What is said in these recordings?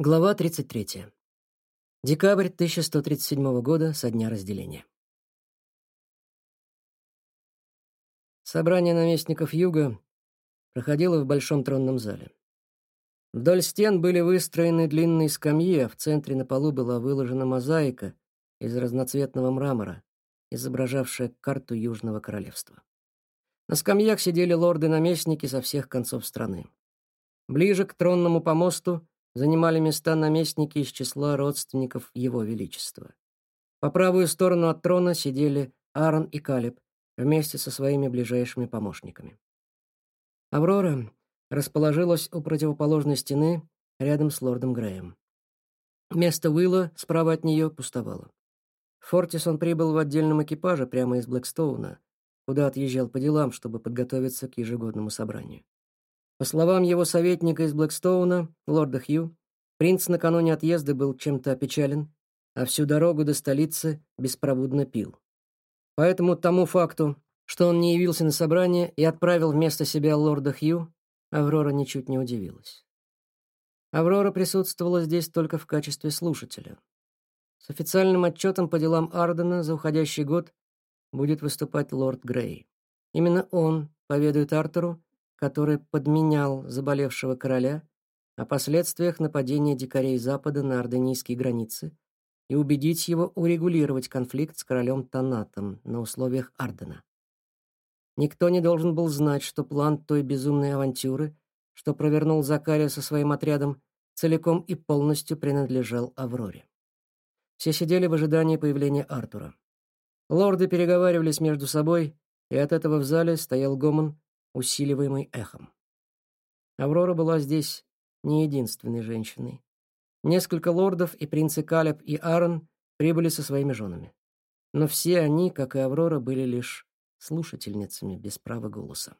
Глава 33. Декабрь 1137 года со дня разделения. Собрание наместников Юга проходило в большом тронном зале. Вдоль стен были выстроены длинные скамьи, а в центре на полу была выложена мозаика из разноцветного мрамора, изображавшая карту Южного королевства. На скамьях сидели лорды-наместники со всех концов страны. Ближе к тронному помосту занимали места наместники из числа родственников Его Величества. По правую сторону от трона сидели Аарон и Калиб вместе со своими ближайшими помощниками. Аврора расположилась у противоположной стены рядом с лордом Греем. Место Уилла справа от нее пустовало. Фортис он прибыл в отдельном экипаже прямо из Блэкстоуна, куда отъезжал по делам, чтобы подготовиться к ежегодному собранию. По словам его советника из Блэкстоуна, лорда Хью, принц накануне отъезда был чем-то опечален, а всю дорогу до столицы беспробудно пил. Поэтому тому факту, что он не явился на собрание и отправил вместо себя лорда Хью, Аврора ничуть не удивилась. Аврора присутствовала здесь только в качестве слушателя. С официальным отчетом по делам Ардена за уходящий год будет выступать лорд Грей. Именно он поведает Артуру, который подменял заболевшего короля, о последствиях нападения дикарей Запада на орденийские границы и убедить его урегулировать конфликт с королем Танатом на условиях Ардена. Никто не должен был знать, что план той безумной авантюры, что провернул Закария со своим отрядом, целиком и полностью принадлежал Авроре. Все сидели в ожидании появления Артура. Лорды переговаривались между собой, и от этого в зале стоял гомон, усиливаемый эхом. Аврора была здесь не единственной женщиной. Несколько лордов и принцы Калеб и Аарон прибыли со своими женами. Но все они, как и Аврора, были лишь слушательницами без права голоса.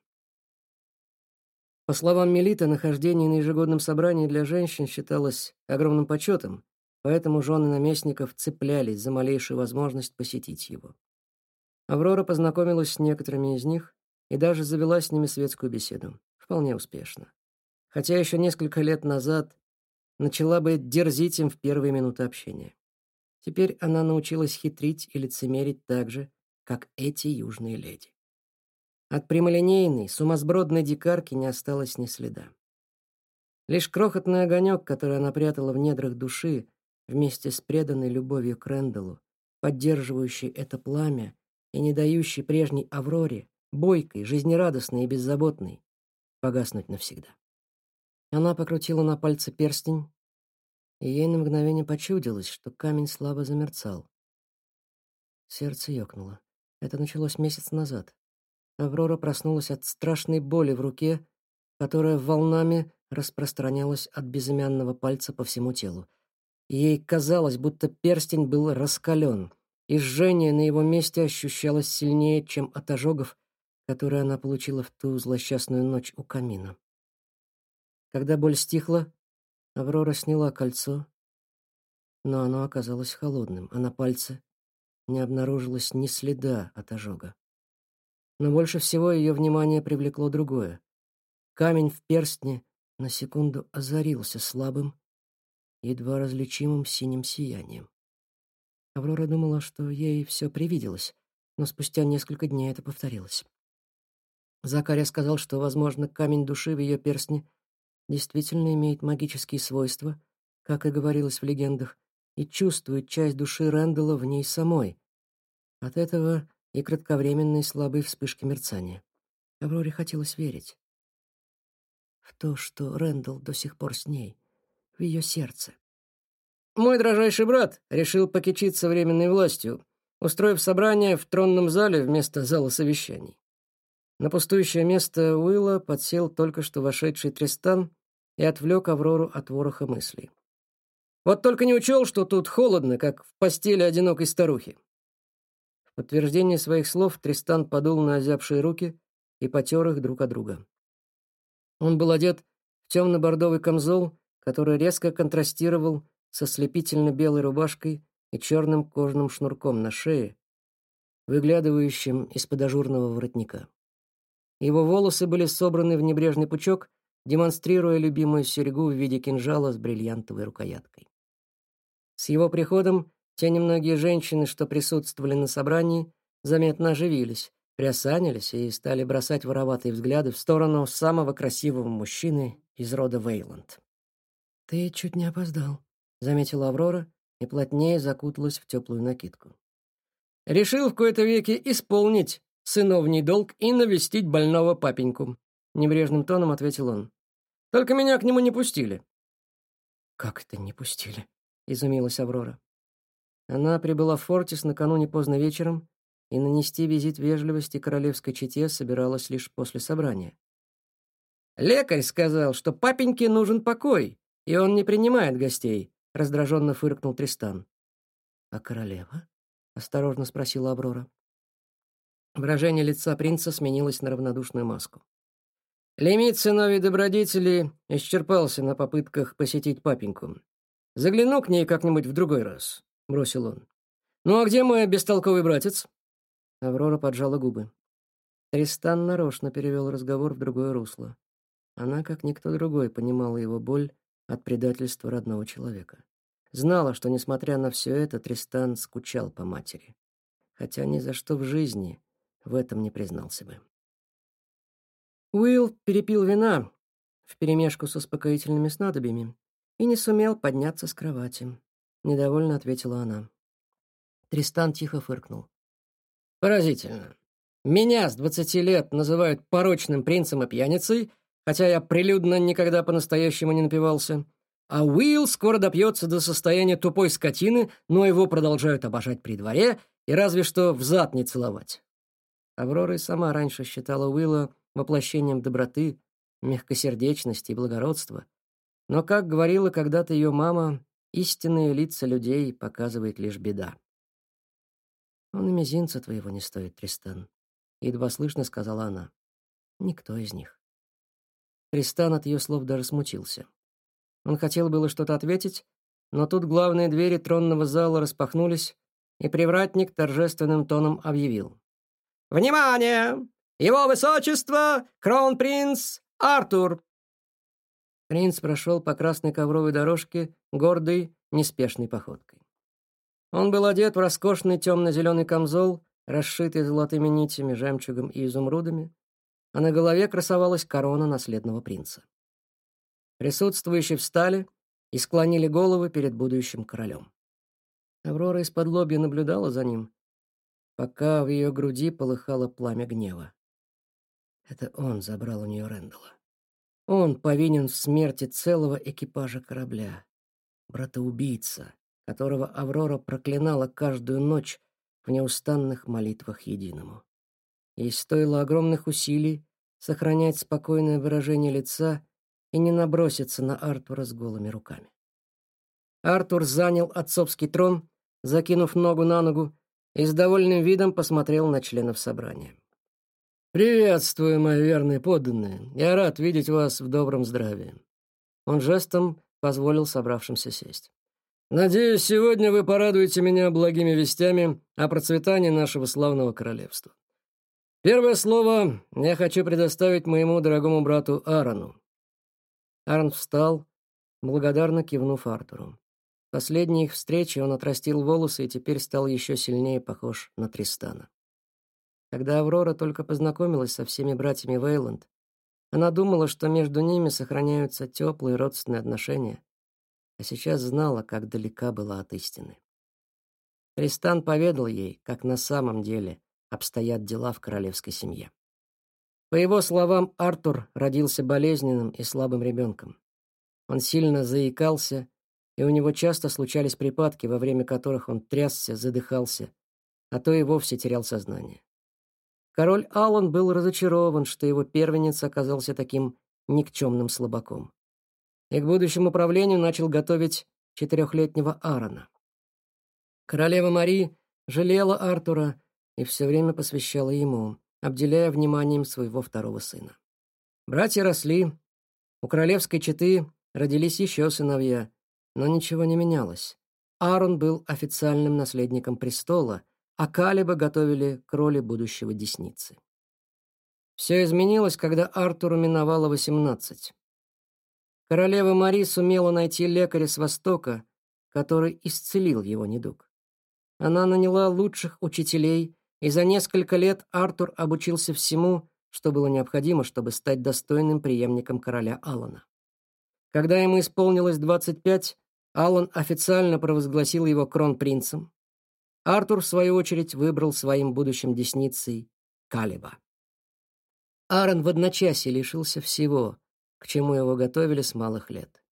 По словам Мелита, нахождение на ежегодном собрании для женщин считалось огромным почетом, поэтому жены наместников цеплялись за малейшую возможность посетить его. Аврора познакомилась с некоторыми из них и даже завела с ними светскую беседу. Вполне успешно. Хотя еще несколько лет назад начала бы дерзить им в первые минуты общения. Теперь она научилась хитрить и лицемерить так же, как эти южные леди. От прямолинейной, сумасбродной дикарки не осталось ни следа. Лишь крохотный огонек, который она прятала в недрах души, вместе с преданной любовью к Рэндаллу, поддерживающей это пламя и не дающей прежней Авроре, бойкой, жизнерадостной и беззаботной, погаснуть навсегда. Она покрутила на пальце перстень, и ей на мгновение почудилось, что камень слабо замерцал. Сердце ёкнуло. Это началось месяц назад. Аврора проснулась от страшной боли в руке, которая волнами распространялась от безымянного пальца по всему телу. Ей казалось, будто перстень был раскален, и жжение на его месте ощущалось сильнее, чем от ожогов, которые она получила в ту злосчастную ночь у камина. Когда боль стихла, Аврора сняла кольцо, но оно оказалось холодным, а на пальце не обнаружилось ни следа от ожога. Но больше всего ее внимание привлекло другое. Камень в перстне на секунду озарился слабым, едва различимым синим сиянием. Аврора думала, что ей все привиделось, но спустя несколько дней это повторилось. Закаря сказал, что, возможно, камень души в ее перстне действительно имеет магические свойства, как и говорилось в легендах, и чувствует часть души Рэндалла в ней самой. От этого и кратковременные слабые вспышки мерцания. Авроре хотелось верить в то, что Рэндалл до сих пор с ней, в ее сердце. Мой дрожайший брат решил покичиться временной властью, устроив собрание в тронном зале вместо зала совещаний. На пустующее место Уилла подсел только что вошедший Тристан и отвлек Аврору от вороха мыслей. Вот только не учел, что тут холодно, как в постели одинокой старухи. В подтверждение своих слов Тристан подул на озябшие руки и потер их друг от друга. Он был одет в темно-бордовый камзол, который резко контрастировал со слепительно-белой рубашкой и черным кожаным шнурком на шее, выглядывающим из-под ажурного воротника. Его волосы были собраны в небрежный пучок, демонстрируя любимую серьгу в виде кинжала с бриллиантовой рукояткой. С его приходом те немногие женщины, что присутствовали на собрании, заметно оживились, приосанились и стали бросать вороватые взгляды в сторону самого красивого мужчины из рода Вейланд. «Ты чуть не опоздал», — заметила Аврора и плотнее закуталась в теплую накидку. «Решил в кои-то веки исполнить сыновний долг и навестить больного папеньку», — небрежным тоном ответил он. «Только меня к нему не пустили». «Как это не пустили?» — изумилась Аврора. Она прибыла в Фортис накануне поздно вечером и нанести визит вежливости королевской чете собиралась лишь после собрания. «Лекарь сказал, что папеньке нужен покой, и он не принимает гостей», — раздраженно фыркнул Тристан. «А королева?» — осторожно спросила Аврора. Выражение лица принца сменилось на равнодушную маску. Лимит сыновей добродетели исчерпался на попытках посетить папеньку. «Загляну к ней как-нибудь в другой раз», — бросил он. «Ну а где мой бестолковый братец?» Аврора поджала губы. Тристан нарочно перевел разговор в другое русло. Она, как никто другой, понимала его боль от предательства родного человека. Знала, что, несмотря на все это, Тристан скучал по матери. Хотя ни за что в жизни в этом не признался бы. Уилл перепил вина вперемешку с успокоительными снадобьями и не сумел подняться с кровати. Недовольно ответила она. Тристан тихо фыркнул. Поразительно. Меня с двадцати лет называют порочным принцем и пьяницей, хотя я прилюдно никогда по-настоящему не напивался. А Уилл скоро допьется до состояния тупой скотины, но его продолжают обожать при дворе и разве что в зад не целовать. Аврора и сама раньше считала Уилла воплощением доброты, мягкосердечности и благородства. Но, как говорила когда-то ее мама, истинные лица людей показывает лишь беда. «Он и мизинца твоего не стоит, Тристан», — едва слышно сказала она. «Никто из них». Тристан от ее слов даже смутился. Он хотел было что-то ответить, но тут главные двери тронного зала распахнулись, и привратник торжественным тоном объявил. «Внимание! Его высочество, кронпринц Артур!» Принц прошел по красной ковровой дорожке гордой, неспешной походкой. Он был одет в роскошный темно-зеленый камзол, расшитый золотыми нитями, жемчугом и изумрудами, а на голове красовалась корона наследного принца. Присутствующие встали и склонили головы перед будущим королем. Аврора из-под лобья наблюдала за ним, пока в ее груди полыхало пламя гнева. Это он забрал у нее Рэндала. Он повинен в смерти целого экипажа корабля. Брата-убийца, которого Аврора проклинала каждую ночь в неустанных молитвах единому. Ей стоило огромных усилий сохранять спокойное выражение лица и не наброситься на Артура с голыми руками. Артур занял отцовский трон, закинув ногу на ногу, и с довольным видом посмотрел на членов собрания. «Приветствую, мои верные подданные. Я рад видеть вас в добром здравии». Он жестом позволил собравшимся сесть. Надеюсь, сегодня вы порадуете меня благими вестями о процветании нашего славного королевства. Первое слово я хочу предоставить моему дорогому брату Аарону. Аарон встал, благодарно кивнув Артуру. Последней их встрече он отрастил волосы и теперь стал еще сильнее похож на Тристана. Когда Аврора только познакомилась со всеми братьями Вейланд, она думала, что между ними сохраняются теплые родственные отношения, а сейчас знала, как далека была от истины. Тристан поведал ей, как на самом деле обстоят дела в королевской семье. По его словам, Артур родился болезненным и слабым ребенком. Он сильно заикался, и у него часто случались припадки, во время которых он трясся, задыхался, а то и вовсе терял сознание. Король Аллан был разочарован, что его первенец оказался таким никчемным слабаком и к будущему правлению начал готовить четырехлетнего Аарона. Королева Мари жалела Артура и все время посвящала ему, обделяя вниманием своего второго сына. Братья росли, у королевской четы родились еще сыновья, но ничего не менялось. Аарон был официальным наследником престола, а Калиба готовили к роли будущего десницы. Все изменилось, когда Артуру миновало восемнадцать. королева Мари сумела найти лекаря с Востока, который исцелил его недуг. Она наняла лучших учителей, и за несколько лет Артур обучился всему, что было необходимо, чтобы стать достойным преемником короля Алана. Когда ему исполнилось 25, Алан официально провозгласил его кронпринцем. Артур, в свою очередь, выбрал своим будущим десницей Калиба. Аарон в одночасье лишился всего, к чему его готовили с малых лет.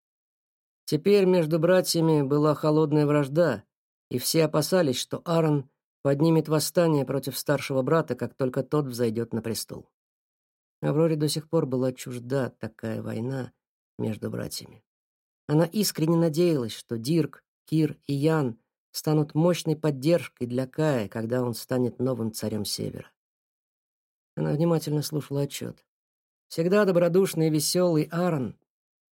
Теперь между братьями была холодная вражда, и все опасались, что Аарон поднимет восстание против старшего брата, как только тот взойдет на престол. Авроре до сих пор была чужда такая война между братьями. Она искренне надеялась, что Дирк, Кир и Ян станут мощной поддержкой для Кая, когда он станет новым царем Севера. Она внимательно слушала отчет. Всегда добродушный и веселый Аарон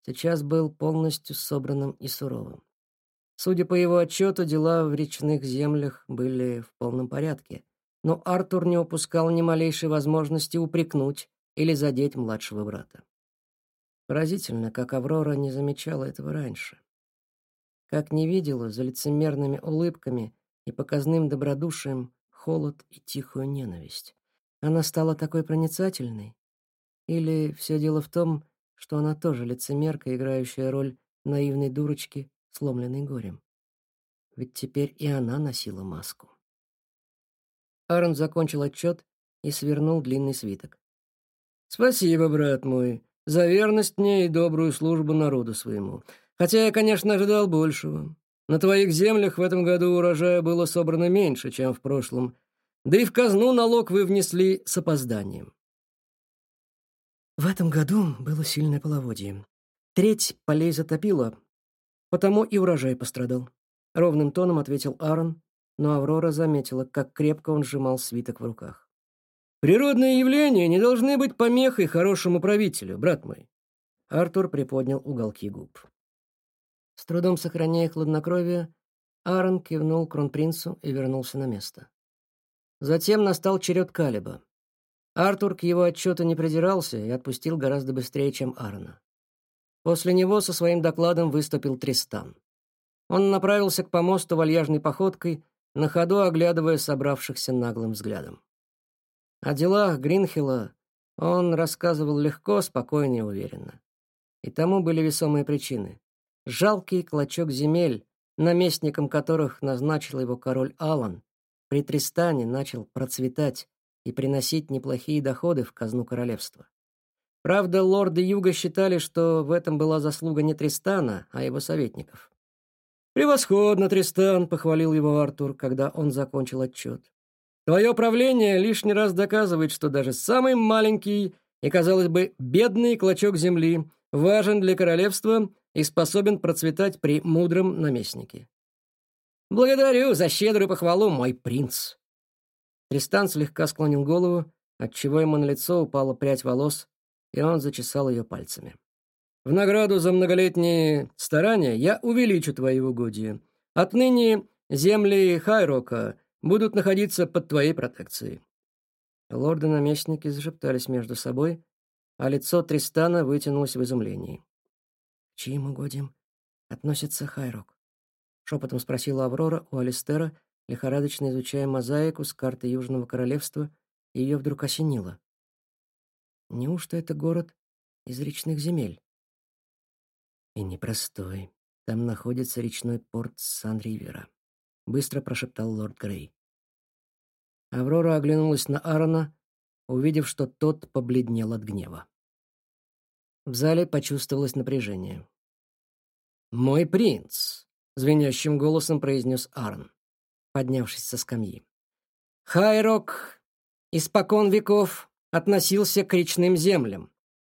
сейчас был полностью собранным и суровым. Судя по его отчету, дела в речных землях были в полном порядке, но Артур не упускал ни малейшей возможности упрекнуть или задеть младшего брата. Поразительно, как Аврора не замечала этого раньше. Как не видела за лицемерными улыбками и показным добродушием холод и тихую ненависть. Она стала такой проницательной? Или все дело в том, что она тоже лицемерка, играющая роль наивной дурочки, сломленной горем? Ведь теперь и она носила маску. Аарон закончил отчет и свернул длинный свиток. «Спасибо, брат мой за верность мне и добрую службу народу своему. Хотя я, конечно, ожидал большего. На твоих землях в этом году урожая было собрано меньше, чем в прошлом, да и в казну налог вы внесли с опозданием. В этом году было сильное половодье. Треть полей затопило, потому и урожай пострадал. Ровным тоном ответил Аарон, но Аврора заметила, как крепко он сжимал свиток в руках. Природные явления не должны быть помехой хорошему правителю, брат мой. Артур приподнял уголки губ. С трудом сохраняя хладнокровие, Аарон кивнул кронпринцу и вернулся на место. Затем настал черед Калиба. Артур к его отчету не придирался и отпустил гораздо быстрее, чем Аарона. После него со своим докладом выступил Тристан. Он направился к помосту вальяжной походкой, на ходу оглядывая собравшихся наглым взглядом. О делах Гринхилла он рассказывал легко, спокойно и уверенно. И тому были весомые причины. Жалкий клочок земель, наместником которых назначил его король Алан, при Тристане начал процветать и приносить неплохие доходы в казну королевства. Правда, лорды Юга считали, что в этом была заслуга не Тристана, а его советников. «Превосходно, Тристан!» — похвалил его Артур, когда он закончил отчет. Твое правление лишний раз доказывает, что даже самый маленький и, казалось бы, бедный клочок земли важен для королевства и способен процветать при мудром наместнике. Благодарю за щедрую похвалу, мой принц. Тристан слегка склонил голову, отчего ему на лицо упала прядь волос, и он зачесал ее пальцами. В награду за многолетние старания я увеличу твои угодья. Отныне земли Хайрока будут находиться под твоей протекцией». Лорды-наместники зашептались между собой, а лицо Тристана вытянулось в изумлении. «К чьим угодьям относится Хайрок?» — шепотом спросила Аврора у Алистера, лихорадочно изучая мозаику с карты Южного Королевства, и ее вдруг осенило. «Неужто это город из речных земель?» «И непростой. Там находится речной порт Сан-Ривера», — быстро прошептал лорд Грей. Аврора оглянулась на Аарона, увидев, что тот побледнел от гнева. В зале почувствовалось напряжение. «Мой принц!» — звенящим голосом произнес Аарон, поднявшись со скамьи. «Хайрок испокон веков относился к речным землям.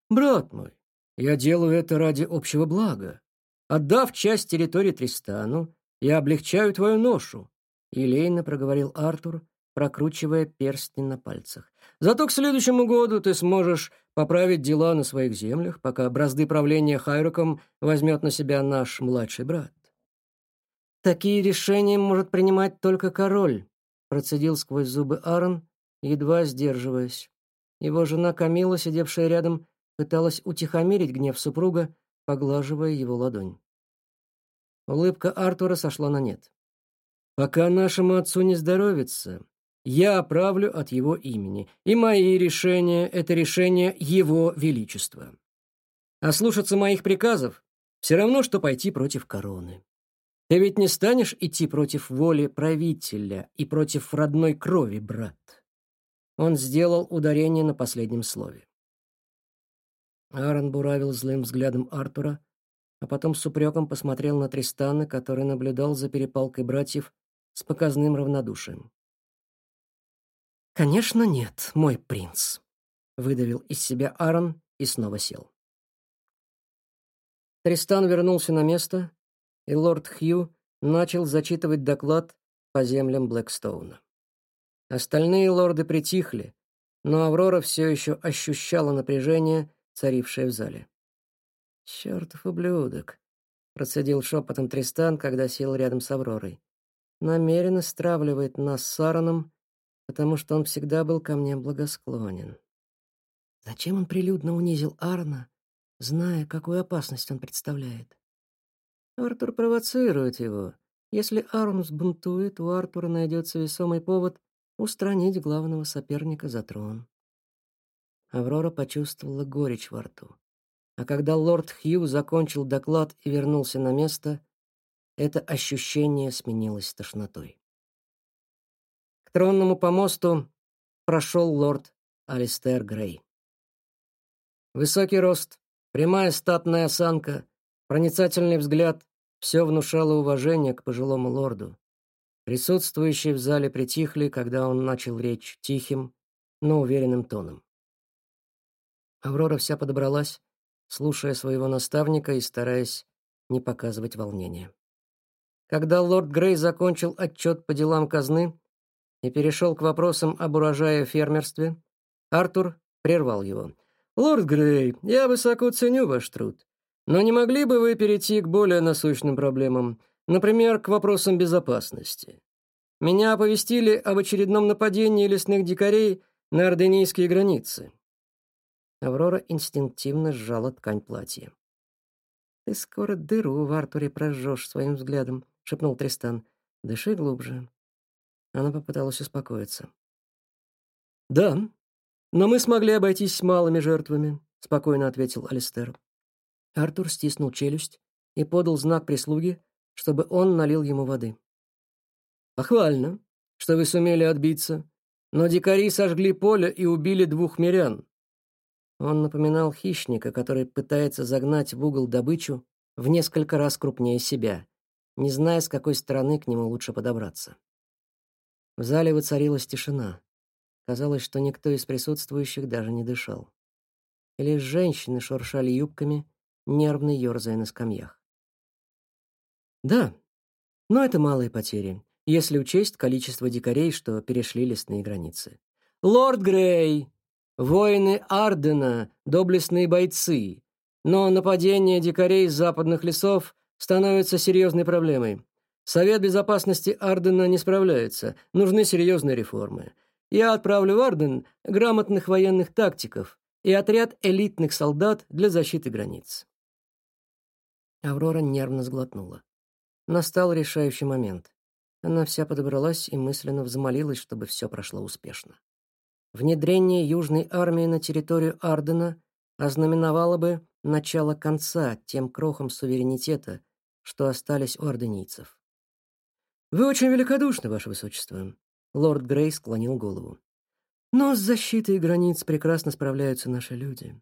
Брат мой, я делаю это ради общего блага. Отдав часть территории Тристану, я облегчаю твою ношу», — елейно проговорил Артур, прокручивая перстни на пальцах. «Зато к следующему году ты сможешь поправить дела на своих землях, пока бразды правления Хайруком возьмет на себя наш младший брат». «Такие решения может принимать только король», — процедил сквозь зубы Аарон, едва сдерживаясь. Его жена Камила, сидевшая рядом, пыталась утихомирить гнев супруга, поглаживая его ладонь. Улыбка Артура сошла на нет. «Пока нашему отцу не здоровится, я правлю от его имени, и мои решения — это решения его величества. А слушаться моих приказов — все равно, что пойти против короны. Ты ведь не станешь идти против воли правителя и против родной крови, брат?» Он сделал ударение на последнем слове. Аарон буравил злым взглядом Артура, а потом с упреком посмотрел на Тристана, который наблюдал за перепалкой братьев с показным равнодушием. «Конечно нет, мой принц», — выдавил из себя Аарон и снова сел. Тристан вернулся на место, и лорд Хью начал зачитывать доклад по землям Блэкстоуна. Остальные лорды притихли, но Аврора все еще ощущала напряжение, царившее в зале. «Чертов ублюдок», — процедил шепотом Тристан, когда сел рядом с Авророй. «Намеренно стравливает нас с Сараном, потому что он всегда был ко мне благосклонен. Зачем он прилюдно унизил Арна, зная, какую опасность он представляет? Артур провоцирует его. Если Арн взбунтует, у Артура найдется весомый повод устранить главного соперника за трон. Аврора почувствовала горечь во рту. А когда лорд Хью закончил доклад и вернулся на место, это ощущение сменилось тошнотой. К тронному помосту прошел лорд Алистер Грей. Высокий рост, прямая статная осанка, проницательный взгляд — все внушало уважение к пожилому лорду. Присутствующие в зале притихли, когда он начал речь тихим, но уверенным тоном. Аврора вся подобралась, слушая своего наставника и стараясь не показывать волнения. Когда лорд Грей закончил отчет по делам казны и перешел к вопросам об урожае фермерстве, Артур прервал его. «Лорд Грей, я высоко ценю ваш труд, но не могли бы вы перейти к более насущным проблемам, например, к вопросам безопасности? Меня оповестили об очередном нападении лесных дикарей на орденийские границы. Аврора инстинктивно сжала ткань платья. «Ты скоро дыру в Артуре прожжешь своим взглядом», — шепнул Тристан. «Дыши глубже». Она попыталась успокоиться. «Да, но мы смогли обойтись малыми жертвами», — спокойно ответил Алистер. Артур стиснул челюсть и подал знак прислуги, чтобы он налил ему воды. «Похвально, что вы сумели отбиться, но дикари сожгли поле и убили двух мирян. Он напоминал хищника, который пытается загнать в угол добычу в несколько раз крупнее себя, не зная, с какой стороны к нему лучше подобраться. В зале воцарилась тишина. Казалось, что никто из присутствующих даже не дышал. И лишь женщины шуршали юбками, нервно ерзая на скамьях. Да, но это малые потери, если учесть количество дикарей, что перешли лесные границы. «Лорд Грей!» Воины Ардена — доблестные бойцы, но нападение дикарей из западных лесов становится серьезной проблемой. Совет безопасности Ардена не справляется, нужны серьезные реформы. Я отправлю в Арден грамотных военных тактиков и отряд элитных солдат для защиты границ. Аврора нервно сглотнула. Настал решающий момент. Она вся подобралась и мысленно взмолилась, чтобы все прошло успешно. Внедрение Южной армии на территорию Ардена ознаменовало бы начало конца тем крохам суверенитета, что остались у орденийцев. «Вы очень великодушны, Ваше Высочество», — лорд Грей склонил голову. «Но с защитой границ прекрасно справляются наши люди.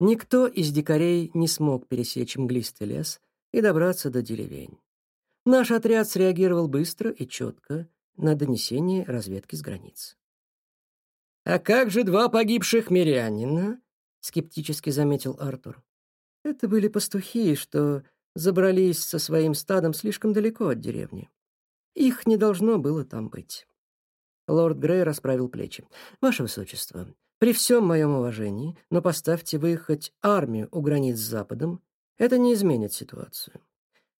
Никто из дикарей не смог пересечь мглистый лес и добраться до деревень. Наш отряд среагировал быстро и четко на донесение разведки с границ. «А как же два погибших мирянина?» — скептически заметил Артур. «Это были пастухи, что забрались со своим стадом слишком далеко от деревни. Их не должно было там быть». Лорд Грей расправил плечи. «Ваше Высочество, при всем моем уважении, но поставьте вы хоть армию у границ с Западом, это не изменит ситуацию.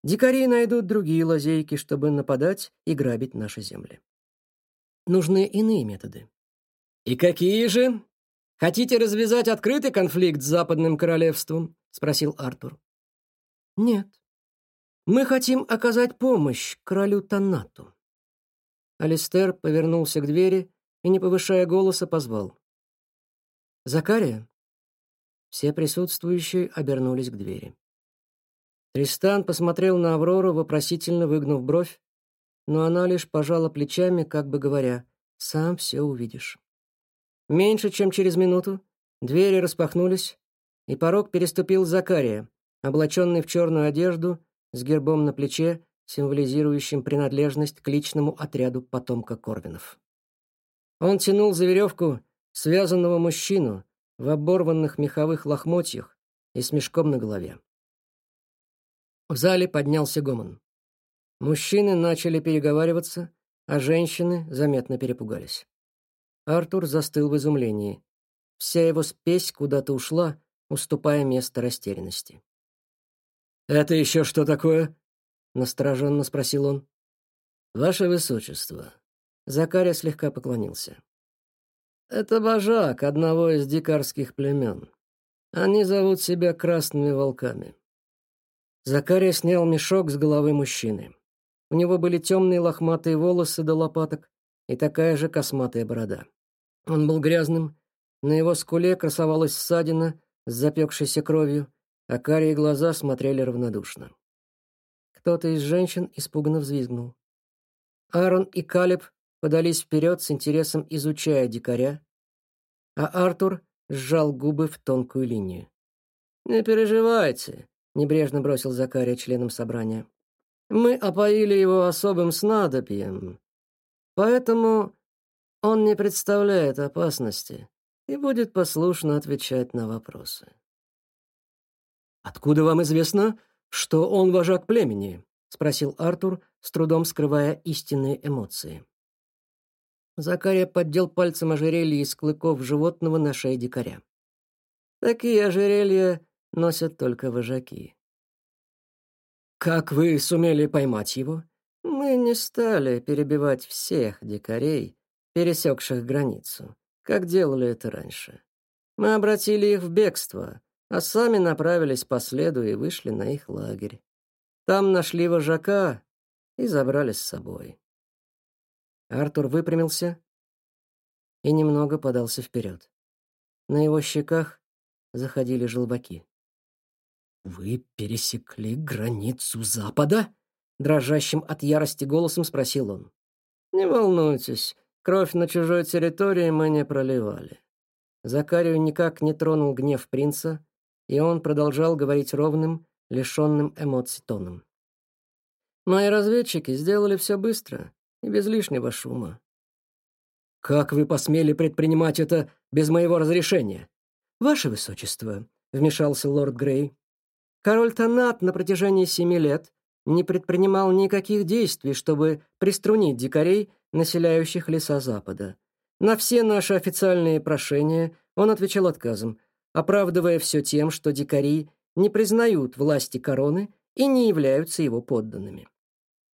Дикари найдут другие лазейки, чтобы нападать и грабить наши земли. Нужны иные методы. «И какие же? Хотите развязать открытый конфликт с Западным Королевством?» — спросил Артур. «Нет. Мы хотим оказать помощь королю Танату». Алистер повернулся к двери и, не повышая голоса, позвал. «Закария?» Все присутствующие обернулись к двери. Тристан посмотрел на Аврору, вопросительно выгнув бровь, но она лишь пожала плечами, как бы говоря, «Сам все увидишь». Меньше чем через минуту двери распахнулись, и порог переступил Закария, облаченный в черную одежду с гербом на плече, символизирующим принадлежность к личному отряду потомка Корвинов. Он тянул за веревку связанного мужчину в оборванных меховых лохмотьях и с мешком на голове. В зале поднялся гомон. Мужчины начали переговариваться, а женщины заметно перепугались. Артур застыл в изумлении. Вся его спесь куда-то ушла, уступая место растерянности. «Это еще что такое?» — настороженно спросил он. «Ваше Высочество». Закаря слегка поклонился. «Это вожак одного из дикарских племен. Они зовут себя Красными Волками». Закария снял мешок с головы мужчины. У него были темные лохматые волосы до лопаток и такая же косматая борода. Он был грязным, на его скуле красовалась ссадина с запекшейся кровью, а карие глаза смотрели равнодушно. Кто-то из женщин испуганно взвизгнул. Аарон и Калеб подались вперед с интересом изучая дикаря, а Артур сжал губы в тонкую линию. «Не переживайте», — небрежно бросил Закария членам собрания. «Мы опоили его особым снадобьем, поэтому он не представляет опасности и будет послушно отвечать на вопросы. «Откуда вам известно, что он вожак племени?» — спросил Артур, с трудом скрывая истинные эмоции. Закария поддел пальцем ожерелье из клыков животного на шее дикаря. «Такие ожерелья носят только вожаки». «Как вы сумели поймать его?» «Мы не стали перебивать всех дикарей, пересекших границу, как делали это раньше. Мы обратили их в бегство, а сами направились по следу и вышли на их лагерь. Там нашли вожака и забрали с собой. Артур выпрямился и немного подался вперед. На его щеках заходили желваки. «Вы пересекли границу Запада?» Дрожащим от ярости голосом спросил он. «Не волнуйтесь, Кровь на чужой территории мы не проливали. Закарию никак не тронул гнев принца, и он продолжал говорить ровным, лишенным эмоций тоном. Мои разведчики сделали все быстро и без лишнего шума. «Как вы посмели предпринимать это без моего разрешения?» «Ваше Высочество», — вмешался лорд Грей, «король Танат на протяжении семи лет не предпринимал никаких действий, чтобы приструнить дикарей населяющих леса Запада. На все наши официальные прошения он отвечал отказом, оправдывая все тем, что дикари не признают власти короны и не являются его подданными.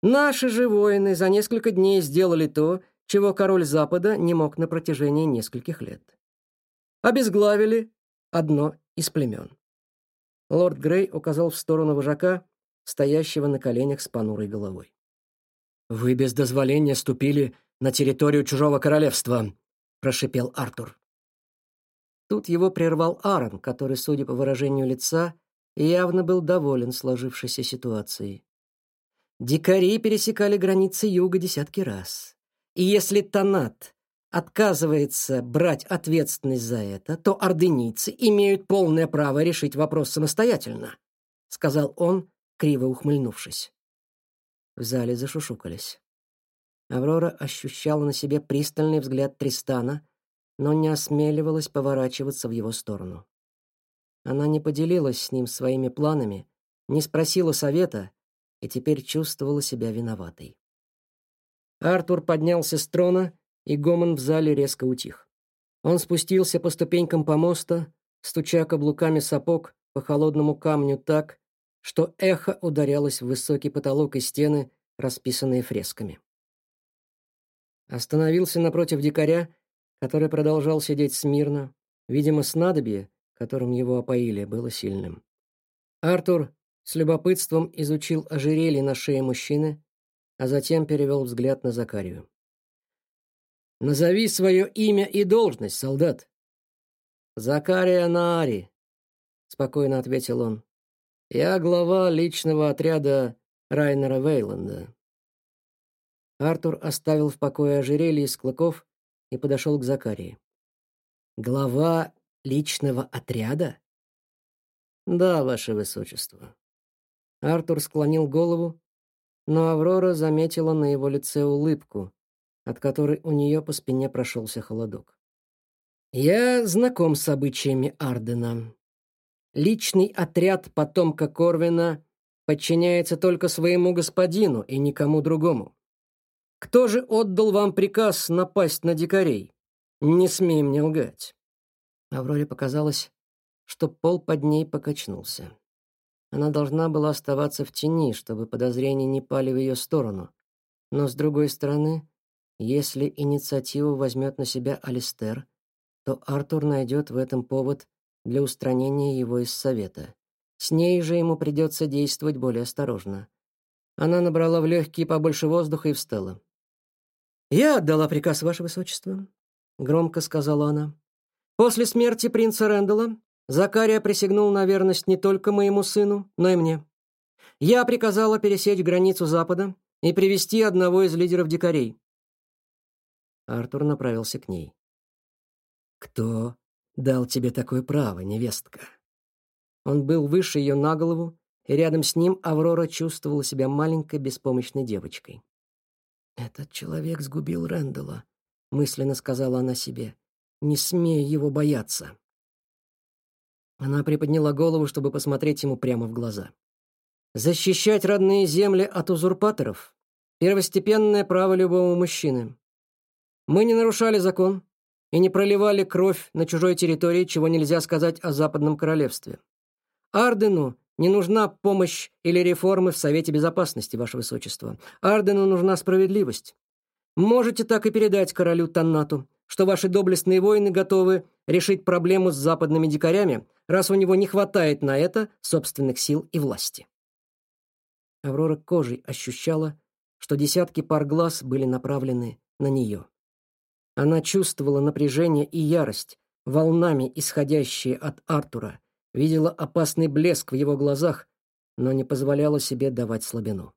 Наши же воины за несколько дней сделали то, чего король Запада не мог на протяжении нескольких лет. Обезглавили одно из племен. Лорд Грей указал в сторону вожака, стоящего на коленях с понурой головой. «Вы без дозволения ступили на территорию чужого королевства», — прошипел Артур. Тут его прервал Аарон, который, судя по выражению лица, явно был доволен сложившейся ситуацией. Дикари пересекали границы юга десятки раз. И если Танат отказывается брать ответственность за это, то ордынийцы имеют полное право решить вопрос самостоятельно, сказал он, криво ухмыльнувшись. В зале зашушукались. Аврора ощущала на себе пристальный взгляд Тристана, но не осмеливалась поворачиваться в его сторону. Она не поделилась с ним своими планами, не спросила совета и теперь чувствовала себя виноватой. Артур поднялся с трона, и гомон в зале резко утих. Он спустился по ступенькам помоста, стуча каблуками сапог по холодному камню так, что эхо ударялось в высокий потолок и стены, расписанные фресками. Остановился напротив дикаря, который продолжал сидеть смирно. Видимо, снадобье, которым его опоили, было сильным. Артур с любопытством изучил ожерелье на шее мужчины, а затем перевел взгляд на Закарию. «Назови свое имя и должность, солдат». «Закария Наари», — спокойно ответил он. «Я глава личного отряда Райнера Вейланда». Артур оставил в покое ожерелье из клыков и подошел к Закарии. «Глава личного отряда?» «Да, ваше высочество». Артур склонил голову, но Аврора заметила на его лице улыбку, от которой у нее по спине прошелся холодок. «Я знаком с обычаями Ардена. Личный отряд потомка Корвина подчиняется только своему господину и никому другому. Кто же отдал вам приказ напасть на дикарей? Не смей мне лгать». Авроре показалось, что пол под ней покачнулся. Она должна была оставаться в тени, чтобы подозрения не пали в ее сторону. Но, с другой стороны, если инициативу возьмет на себя Алистер, то Артур найдет в этом повод для устранения его из совета. С ней же ему придется действовать более осторожно. Она набрала в легкие побольше воздуха и встала. «Я отдала приказ, Ваше Высочество», — громко сказала она. «После смерти принца Рэндалла Закария присягнул на верность не только моему сыну, но и мне. Я приказала пересечь границу Запада и привести одного из лидеров дикарей. Артур направился к ней. «Кто дал тебе такое право, невестка?» Он был выше ее на голову, и рядом с ним Аврора чувствовала себя маленькой беспомощной девочкой. «Этот человек сгубил Рэндала», — мысленно сказала она себе. «Не смей его бояться». Она приподняла голову, чтобы посмотреть ему прямо в глаза. «Защищать родные земли от узурпаторов — первостепенное право любого мужчины. Мы не нарушали закон и не проливали кровь на чужой территории, чего нельзя сказать о Западном Королевстве. Ардену не нужна помощь или реформы в Совете Безопасности, Ваше Высочество. Ардену нужна справедливость. Можете так и передать королю Таннату, что ваши доблестные воины готовы решить проблему с западными дикарями, раз у него не хватает на это собственных сил и власти. Аврора кожей ощущала, что десятки пар глаз были направлены на нее. Она чувствовала напряжение и ярость, волнами исходящие от Артура, видела опасный блеск в его глазах, но не позволяла себе давать слабину.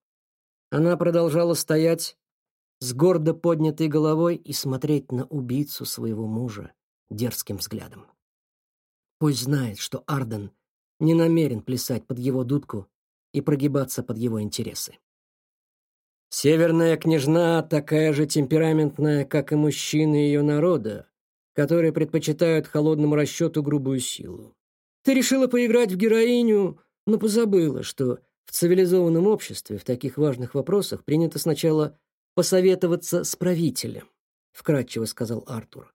Она продолжала стоять, с гордо поднятой головой и смотреть на убийцу своего мужа дерзким взглядом. Пусть знает, что Арден не намерен плясать под его дудку и прогибаться под его интересы. Северная княжна такая же темпераментная, как и мужчины ее народа, которые предпочитают холодному расчету грубую силу. Ты решила поиграть в героиню, но позабыла, что в цивилизованном обществе в таких важных вопросах принято сначала посоветоваться с правителем», — вкратчиво сказал Артур.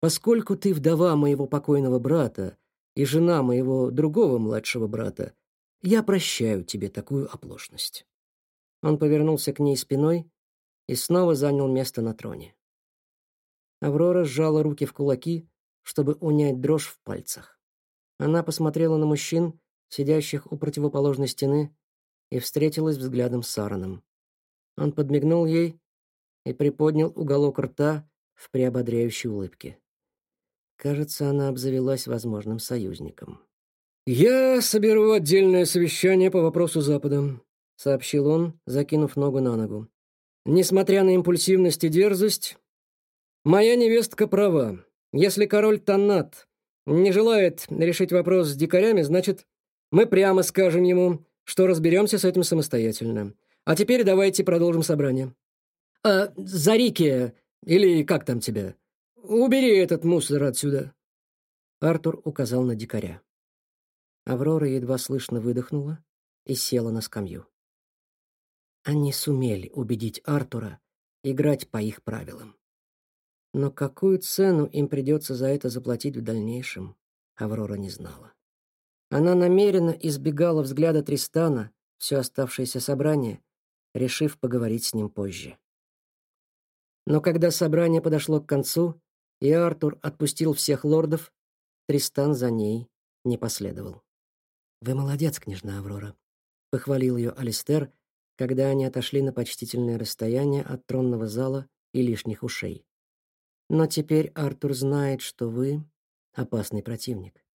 «Поскольку ты вдова моего покойного брата и жена моего другого младшего брата, я прощаю тебе такую оплошность». Он повернулся к ней спиной и снова занял место на троне. Аврора сжала руки в кулаки, чтобы унять дрожь в пальцах. Она посмотрела на мужчин, сидящих у противоположной стены, и встретилась взглядом с Сараном. Он подмигнул ей и приподнял уголок рта в приободряющей улыбке. Кажется, она обзавелась возможным союзником. «Я соберу отдельное совещание по вопросу Запада», — сообщил он, закинув ногу на ногу. «Несмотря на импульсивность и дерзость, моя невестка права. Если король Таннат не желает решить вопрос с дикарями, значит, мы прямо скажем ему, что разберемся с этим самостоятельно. А теперь давайте продолжим собрание. А, Зарики, или как там тебя? Убери этот мусор отсюда. Артур указал на дикаря. Аврора едва слышно выдохнула и села на скамью. Они сумели убедить Артура играть по их правилам. Но какую цену им придется за это заплатить в дальнейшем, Аврора не знала. Она намеренно избегала взгляда Тристана все оставшееся собрание решив поговорить с ним позже. Но когда собрание подошло к концу, и Артур отпустил всех лордов, Тристан за ней не последовал. «Вы молодец, княжна Аврора», — похвалил ее Алистер, когда они отошли на почтительное расстояние от тронного зала и лишних ушей. «Но теперь Артур знает, что вы — опасный противник.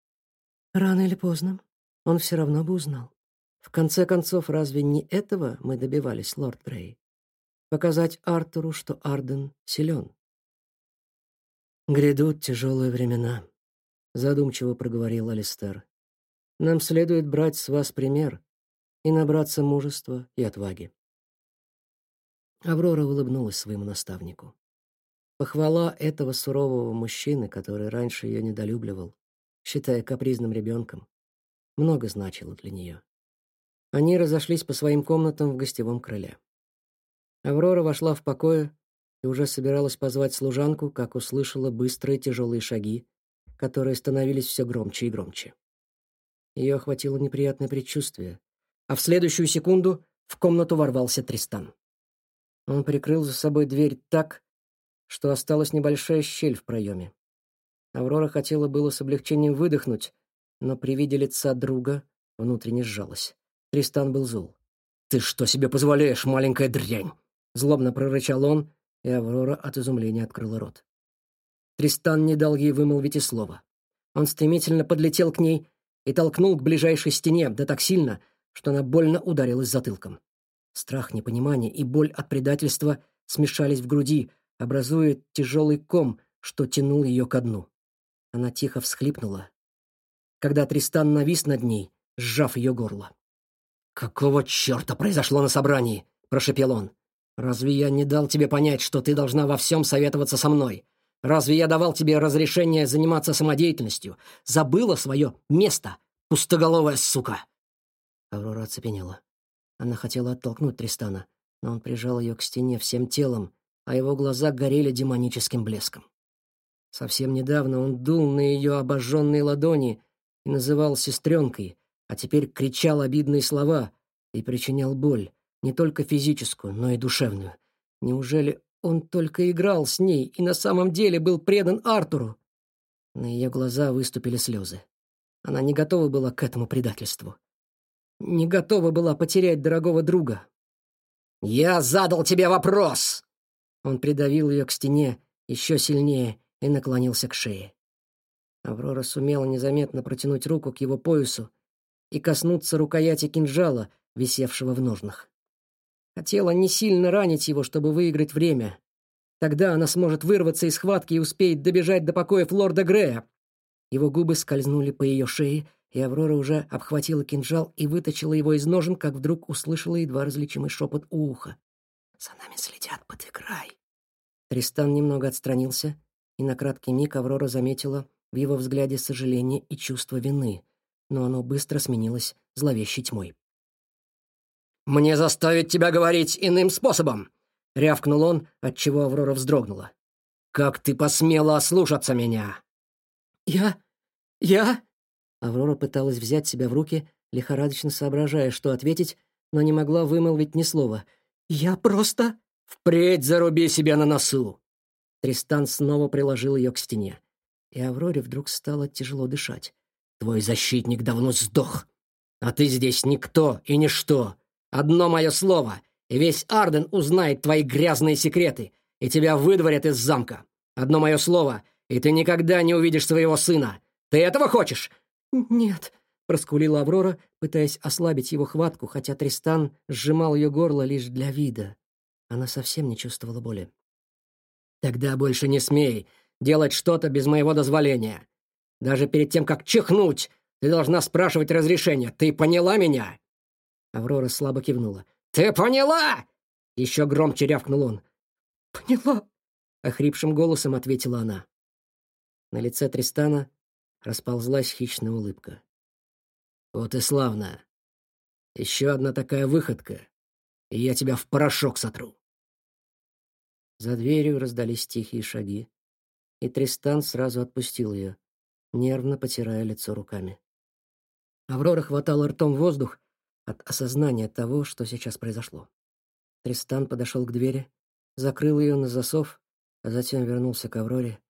Рано или поздно он все равно бы узнал. В конце концов, разве не этого мы добивались, лорд Грей? Показать Артуру, что Арден силен. «Грядут тяжелые времена», — задумчиво проговорил Алистер. «Нам следует брать с вас пример и набраться мужества и отваги». Аврора улыбнулась своему наставнику. Похвала этого сурового мужчины, который раньше ее недолюбливал, считая капризным ребенком, много значило для нее. Они разошлись по своим комнатам в гостевом крыле. Аврора вошла в покое и уже собиралась позвать служанку, как услышала быстрые тяжелые шаги, которые становились все громче и громче. Ее охватило неприятное предчувствие, а в следующую секунду в комнату ворвался Тристан. Он прикрыл за собой дверь так, что осталась небольшая щель в проеме. Аврора хотела было с облегчением выдохнуть, но при виде лица друга внутренне сжалась. Тристан был зол. «Ты что себе позволяешь, маленькая дрянь?» Злобно прорычал он, и Аврора от изумления открыла рот. Тристан не дал ей вымолвить и слова. Он стремительно подлетел к ней и толкнул к ближайшей стене, да так сильно, что она больно ударилась затылком. Страх, непонимание и боль от предательства смешались в груди, образуя тяжелый ком, что тянул ее ко дну. Она тихо всхлипнула, когда Тристан навис над ней, сжав ее горло. «Какого черта произошло на собрании?» — прошепел он. «Разве я не дал тебе понять, что ты должна во всем советоваться со мной? Разве я давал тебе разрешение заниматься самодеятельностью? Забыла свое место, пустоголовая сука!» Аврора оцепенела. Она хотела оттолкнуть Тристана, но он прижал ее к стене всем телом, а его глаза горели демоническим блеском. Совсем недавно он дул на ее обожженные ладони и называл сестренкой, а теперь кричал обидные слова и причинял боль, не только физическую, но и душевную. Неужели он только играл с ней и на самом деле был предан Артуру? На ее глаза выступили слезы. Она не готова была к этому предательству. Не готова была потерять дорогого друга. «Я задал тебе вопрос!» Он придавил ее к стене еще сильнее и наклонился к шее. Аврора сумела незаметно протянуть руку к его поясу и коснуться рукояти кинжала, висевшего в ножнах. Хотела не сильно ранить его, чтобы выиграть время. Тогда она сможет вырваться из схватки и успеет добежать до покоев лорда Грея. Его губы скользнули по ее шее, и Аврора уже обхватила кинжал и вытащила его из ножен, как вдруг услышала едва различимый шепот у уха. «За нами следят, подыграй!» Тристан немного отстранился, и на краткий миг Аврора заметила в его взгляде сожаление и чувство вины, но оно быстро сменилось зловещей тьмой. «Мне заставить тебя говорить иным способом!» — рявкнул он, отчего Аврора вздрогнула. «Как ты посмела ослушаться меня?» «Я... я...» Аврора пыталась взять себя в руки, лихорадочно соображая, что ответить, но не могла вымолвить ни слова. «Я просто...» «Впредь заруби себя на носу!» Тристан снова приложил ее к стене и Авроре вдруг стало тяжело дышать. «Твой защитник давно сдох, а ты здесь никто и ничто. Одно мое слово, и весь Арден узнает твои грязные секреты, и тебя выдворят из замка. Одно мое слово, и ты никогда не увидишь своего сына. Ты этого хочешь?» «Нет», — проскулила Аврора, пытаясь ослабить его хватку, хотя Тристан сжимал ее горло лишь для вида. Она совсем не чувствовала боли. «Тогда больше не смей делать что-то без моего дозволения. Даже перед тем, как чихнуть, ты должна спрашивать разрешения. Ты поняла меня?» Аврора слабо кивнула. «Ты поняла?» Еще громче рявкнул он. «Поняла», — охрипшим голосом ответила она. На лице Тристана расползлась хищная улыбка. «Вот и славно. Еще одна такая выходка, и я тебя в порошок сотру». За дверью раздались тихие шаги и Тристан сразу отпустил ее, нервно потирая лицо руками. Аврора хватала ртом воздух от осознания того, что сейчас произошло. Тристан подошел к двери, закрыл ее на засов, а затем вернулся к Авроре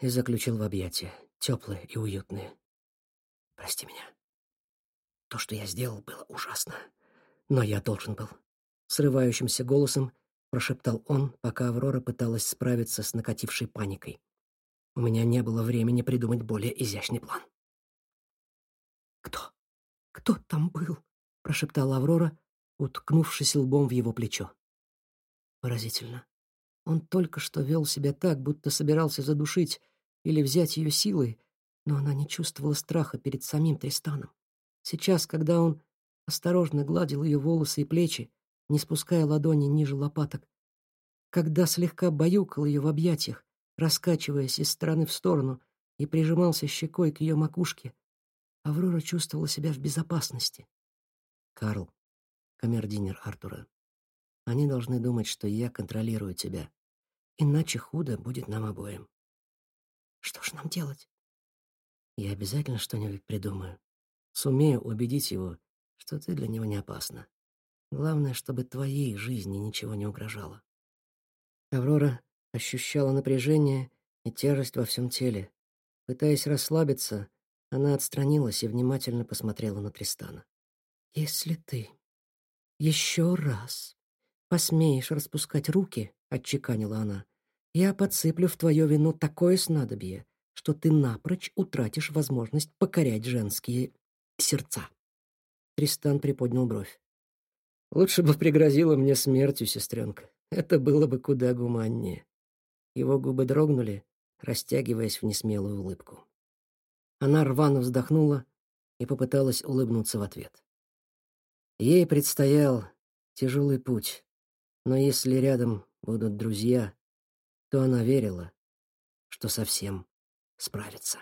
и заключил в объятия, теплые и уютные. «Прости меня. То, что я сделал, было ужасно. но я должен был. Срывающимся голосом прошептал он, пока Аврора пыталась справиться с накатившей паникой. У меня не было времени придумать более изящный план. «Кто? Кто там был?» — прошептала Аврора, уткнувшись лбом в его плечо. Поразительно. Он только что вел себя так, будто собирался задушить или взять ее силой, но она не чувствовала страха перед самим Тристаном. Сейчас, когда он осторожно гладил ее волосы и плечи, не спуская ладони ниже лопаток, когда слегка баюкал ее в объятиях, раскачиваясь из стороны в сторону и прижимался щекой к ее макушке, Аврора чувствовала себя в безопасности. «Карл, камердинер Артура, они должны думать, что я контролирую тебя, иначе худо будет нам обоим». «Что ж нам делать?» «Я обязательно что-нибудь придумаю. Сумею убедить его, что ты для него не опасна. Главное, чтобы твоей жизни ничего не угрожало. Аврора ощущала напряжение и тяжесть во всем теле. Пытаясь расслабиться, она отстранилась и внимательно посмотрела на Тристана. «Если ты еще раз посмеешь распускать руки, — отчеканила она, — я подсыплю в твою вину такое снадобье, что ты напрочь утратишь возможность покорять женские сердца». Тристан приподнял бровь. «Лучше бы пригрозила мне смертью, сестренка. Это было бы куда гуманнее». Его губы дрогнули, растягиваясь в несмелую улыбку. Она рвано вздохнула и попыталась улыбнуться в ответ. Ей предстоял тяжелый путь, но если рядом будут друзья, то она верила, что совсем справится.